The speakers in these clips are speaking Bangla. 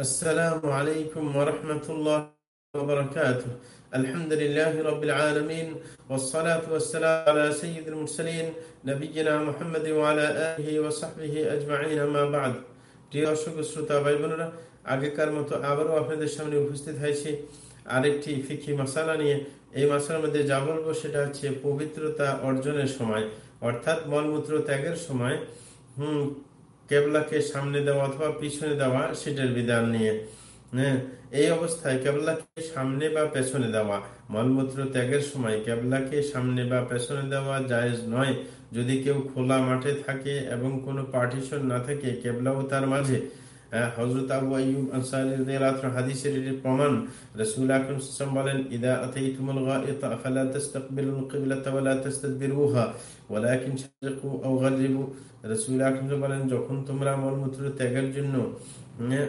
السلام عليكم ورحمة الله وبركاته الحمد لله رب العالمين والصلاة والسلام على سيد المرسلين نبينا محمد وعلى آله وصحبه أجمعين ما بعد প্রিয় দর্শক শ্রোতা ভাই বোনেরা আগেকার মতো আবারও আপনাদের সামনে উপস্থিত হয়েছে আরেকটি ফিকি মশালা নিয়ে এই মশালার মধ্যে যা বলবো সেটা হচ্ছে পবিত্রতা অর্জনের সময় অর্থাৎ মলমূত্র ত্যাগের সময় হুম কেবলাকে সামনে দেওয়া অথবা পিছনে দেওয়া সেটার বিধান নিয়ে। হ্যাঁ এই অবস্থায় কেবলাকে সামনে বা পেছনে দেওয়া। মলমূত্র ত্যাগের সময় কেবলাকে সামনে বা পেছনে দেওয়া জায়জ নয়। যদি কেউ খোলা মাঠে থাকে এবং কোনো পার্টিশন না থাকে, কেবলাও তার মাঝে। হজরত এটি প্রমাণ বলেন, ইদা বলেন, যখন তোমরা মলমূত্র ত্যাগের জন্য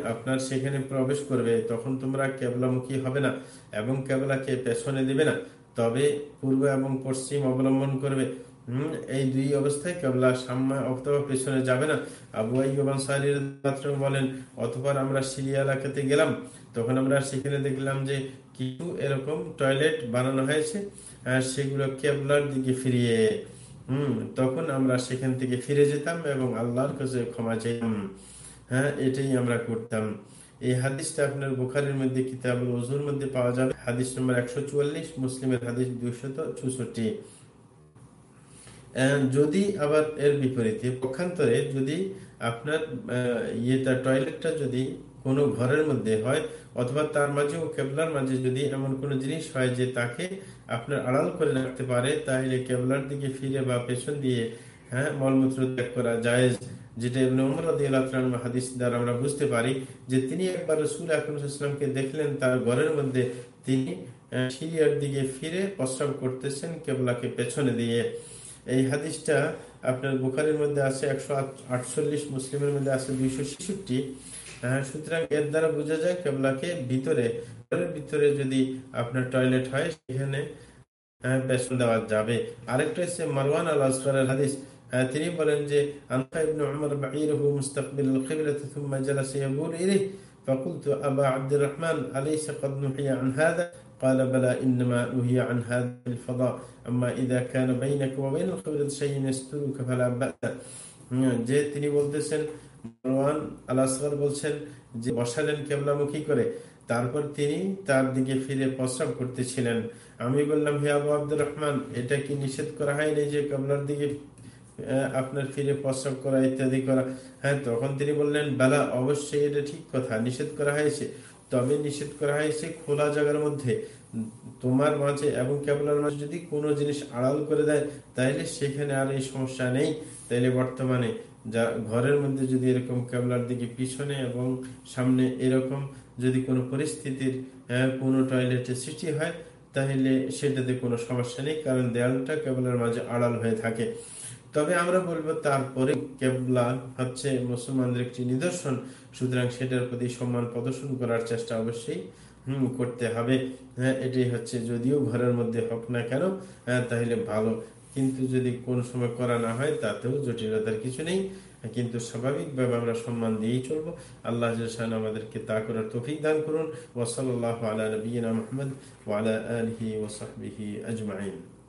আপনার সেখানে প্রবেশ করবে, তখন তোমরা কেবলামুখী হবে না এবং কেবলাকে পেছনে দিবে না। তবে পূর্ব এবং পশ্চিম অবলম্বন করবে। হম, এই দুই অবস্থায় কেবলা সামনে অথবা পেছনে যাবে না। আবু আইবান বলেন অথবা আমরা সিরিয়া এলাকাতে গেলাম। তখন আমরা সেখানে দেখলাম যে কিছু এরকম টয়লেট বানানো হয়েছে সেগুলো কেবলার দিকে ফিরিয়ে। হম, তখন আমরা সেখান থেকে ফিরে যেতাম এবং আল্লাহর কাছে ক্ষমা চাইতাম। হ্যাঁ এটাই আমরা করতাম। এই হাদিসটা আপনার বুখারের মধ্যে, কিতাবুল ওজুর মধ্যে পাওয়া যাবে। হাদিস নম্বর একশো চুয়াল্লিশ, মুসলিমের হাদিস দুইশত যদি আবার এর বিপরীতে, পক্ষান্তরে যদি আপনার ইয়েটা টয়লেটটা যদি কোনো ঘরের মধ্যে হয়, অথবা তার মাঝে ও কেবলার মাঝে যদি এমন কোনো জিনিস হয় যে তাকে আপনার আড়াল করে রাখতে পারে তাহলে কেবলার দিকে ফিরে বা পেছন দিয়ে হ্যাঁ মলমূত্র ত্যাগ করা যায় যেটা হাদিস দ্বারা আমরা বুঝতে পারি যে তিনি একবার রসুল আকরমকে দেখলেন, তার ঘরের মধ্যে তিনি সিরিয়ার দিকে ফিরে প্রস্রাব করতেছেন কেবলাকে পেছনে দিয়ে। এই হাদিসটা আপনার বুখারের মধ্যে আছে একশো আটচল্লিশ মুসলিমের মধ্যে আছে দুইশো ছেষট্টি সুতরাং এর দ্বারা বোঝা যায় কেবলাকে ভিতরে ভিতরে যদি আপনার টয়লেট হয় সেখানে পেছন দেওয়া যাবে আরেকটা হচ্ছে মারওয়ান আল আসফারের হাদিস তিনি বলেন যে আনফা ইবনে উমর বাঈরহু মুস্তাকবিল القبلة ثم جلس يبول إليه فقلت أبا عبد الرحمن أليس قد نحي عن هذا قال بلى إنما نهي عن هذا الفضاء أما إذا كان بينك وبين القبلة شيء يسترك فلا بأس যে তিনি বলতেছেন মারওয়ান আল আসগর বলছেন যে বসালেন কেবলামুখী করে তারপর তিনি তার দিকে ফিরে প্রস্রাব করতেছিলেন আমি বললাম হে আবু আব্দুর রহমান এটা কি নিষেধ করা হয়নি যে কেবলার দিকে আপনার ফিরে প্রস্রাব করা ইত্যাদি করা হ্যাঁ তখন তিনি বললেন বেলা অবশ্যই এটা ঠিক কথা নিষেধ করা হয়েছে তবে নিষেধ করা হয়েছে খোলা জায়গার মধ্যে। তোমার মাঝে এবং কেবলার মাঝে যদি কোনো জিনিস আড়াল করে দেয়, তাইলে সেখানে আর এই সমস্যা নেই। তাইলে বর্তমানে যা ঘরের মধ্যে যদি এরকম কেবলার দিকে পিছনে এবং সামনে এরকম যদি কোনো পরিস্থিতির কোনো টয়লেটের সৃষ্টি হয় তাহলে সেটাতে কোনো সমস্যা নেই, কারণ দেয়ালটা কেবলার মাঝে আড়াল হয়ে থাকে। তবে আমরা বলব তারপরে কেবলা হচ্ছে মুসলমানদের একটি নিদর্শন। সুতরাং সেটার প্রতি সম্মান প্রদর্শন করার চেষ্টা অবশ্যই করতে হবে। হ্যাঁ এটাই হচ্ছে, যদিও ঘরের মধ্যে হোক না কেন হ্যাঁ তাহলে ভালো। কিন্তু যদি কোন সময় করা না হয়, তাতেও জটিলতার কিছু নেই। কিন্তু স্বাভাবিকভাবে আমরা সম্মান দিয়েই চলবো। আল্লাহ আমাদেরকে তা করার তফিক দান করুন। ওসল আল্লাহ আলা নবীনা মোহাম্মদ ওয়ালা আলহি ওসাহবিহি আজমাইন।